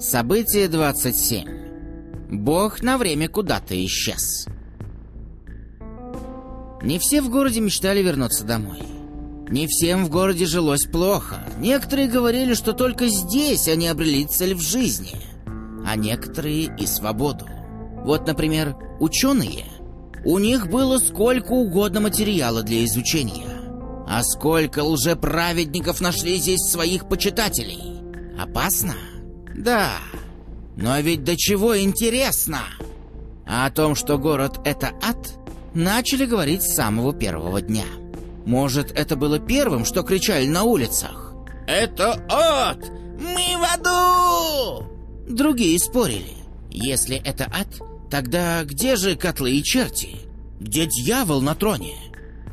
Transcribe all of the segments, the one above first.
Событие 27. Бог на время куда-то исчез. Не все в городе мечтали вернуться домой. Не всем в городе жилось плохо. Некоторые говорили, что только здесь они обрели цель в жизни, а некоторые и свободу. Вот, например, ученые. У них было сколько угодно материала для изучения. А сколько лжеправедников нашли здесь своих почитателей. Опасно? Да. Но ведь до чего интересно? А о том, что город — это ад, начали говорить с самого первого дня. Может, это было первым, что кричали на улицах? «Это ад! Мы в аду!» Другие спорили. Если это ад, тогда где же котлы и черти? Где дьявол на троне?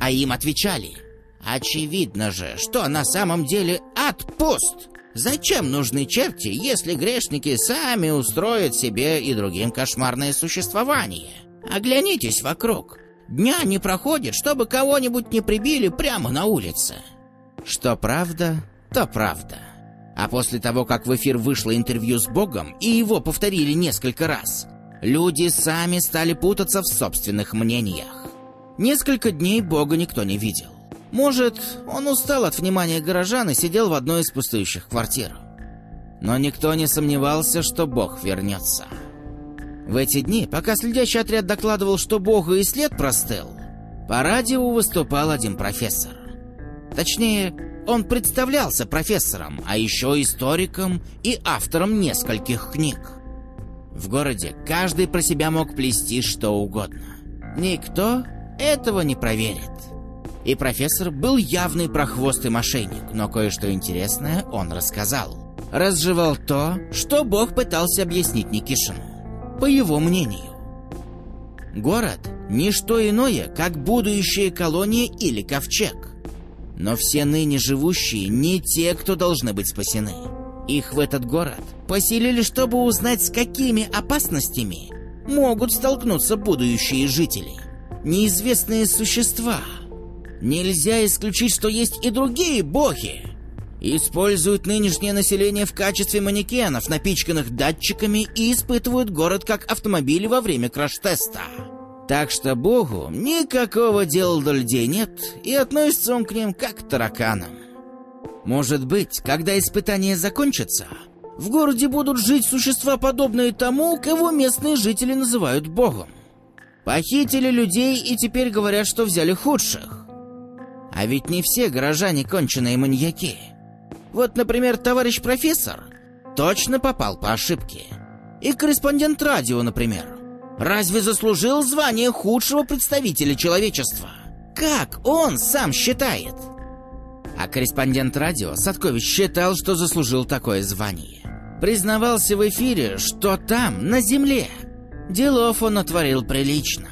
А им отвечали. Очевидно же, что на самом деле ад пуст. Зачем нужны черти, если грешники сами устроят себе и другим кошмарное существование? Оглянитесь вокруг. Дня не проходит, чтобы кого-нибудь не прибили прямо на улице. Что правда, то правда. А после того, как в эфир вышло интервью с Богом, и его повторили несколько раз, люди сами стали путаться в собственных мнениях. Несколько дней Бога никто не видел. Может, он устал от внимания горожан и сидел в одной из пустующих квартир. Но никто не сомневался, что Бог вернется. В эти дни, пока следящий отряд докладывал, что Богу и след простыл, по радио выступал один профессор. Точнее, он представлялся профессором, а еще историком и автором нескольких книг. В городе каждый про себя мог плести что угодно. Никто этого не проверит. И профессор был явный прохвостый мошенник, но кое-что интересное он рассказал. Разжевал то, что Бог пытался объяснить Никишину. По его мнению. Город – не что иное, как будущая колония или ковчег. Но все ныне живущие не те, кто должны быть спасены. Их в этот город поселили, чтобы узнать, с какими опасностями могут столкнуться будущие жители. Неизвестные существа – Нельзя исключить, что есть и другие боги. Используют нынешнее население в качестве манекенов, напичканных датчиками, и испытывают город как автомобиль во время краш-теста. Так что богу никакого дела до людей нет, и относится он к ним как к тараканам. Может быть, когда испытания закончатся, в городе будут жить существа, подобные тому, кого местные жители называют богом. Похитили людей и теперь говорят, что взяли худших. А ведь не все горожане конченые маньяки. Вот, например, товарищ профессор точно попал по ошибке. И корреспондент радио, например. Разве заслужил звание худшего представителя человечества? Как он сам считает? А корреспондент радио Садкович считал, что заслужил такое звание. Признавался в эфире, что там, на земле, делов он натворил прилично.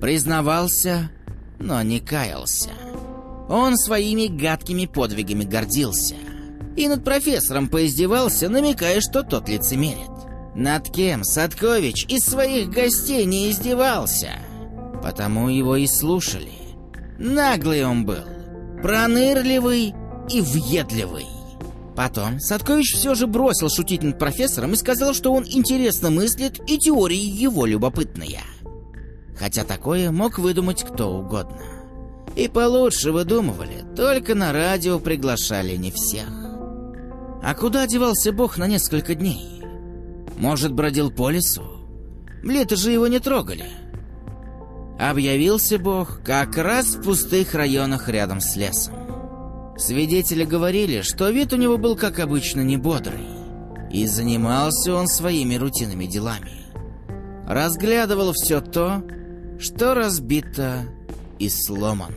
Признавался, но не каялся. Он своими гадкими подвигами гордился. И над профессором поиздевался, намекая, что тот лицемерит. Над кем Садкович из своих гостей не издевался. Потому его и слушали. Наглый он был, пронырливый и въедливый. Потом Садкович все же бросил шутить над профессором и сказал, что он интересно мыслит и теории его любопытные. Хотя такое мог выдумать кто угодно. И получше выдумывали, только на радио приглашали не всех. А куда девался Бог на несколько дней? Может, бродил по лесу? Лето же его не трогали. Объявился Бог как раз в пустых районах рядом с лесом. Свидетели говорили, что вид у него был, как обычно, не бодрый. И занимался он своими рутинными делами. Разглядывал все то, что разбито и сломано.